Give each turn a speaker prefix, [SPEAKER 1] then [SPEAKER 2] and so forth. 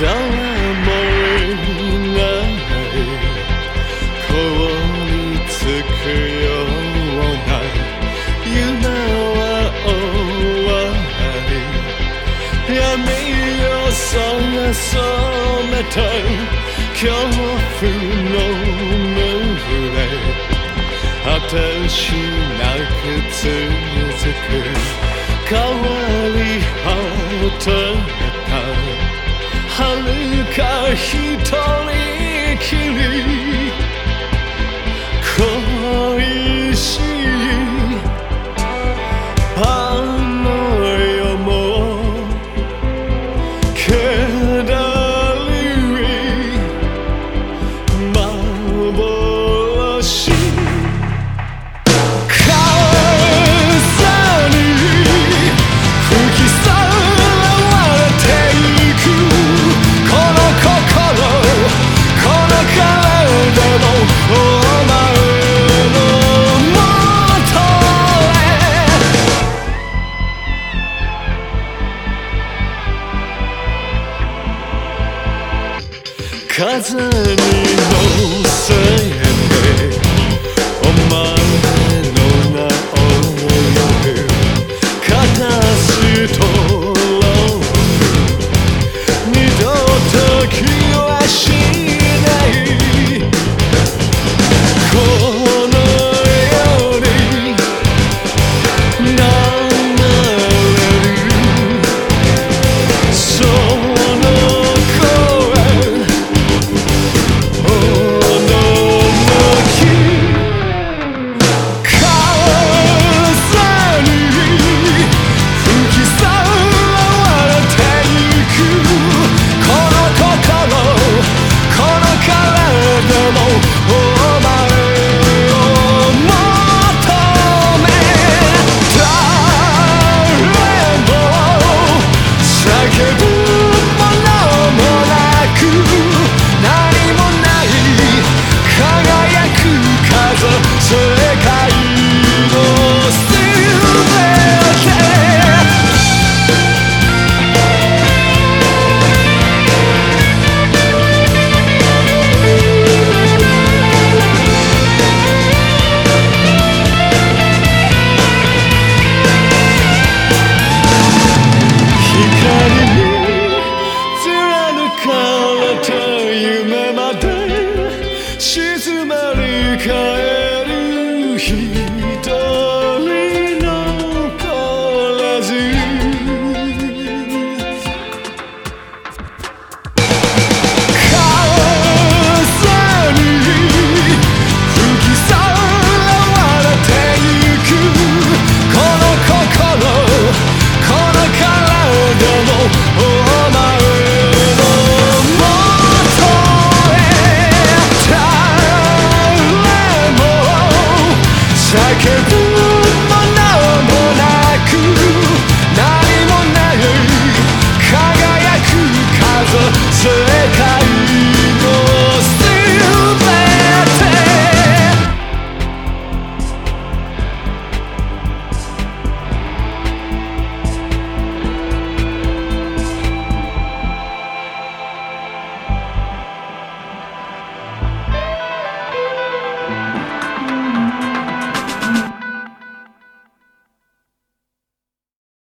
[SPEAKER 1] 誰もいない凍りつくような夢は終わり闇を探そうめた恐怖の胸果てしなく続く変わり果てた遥か一人きり。風に乗せ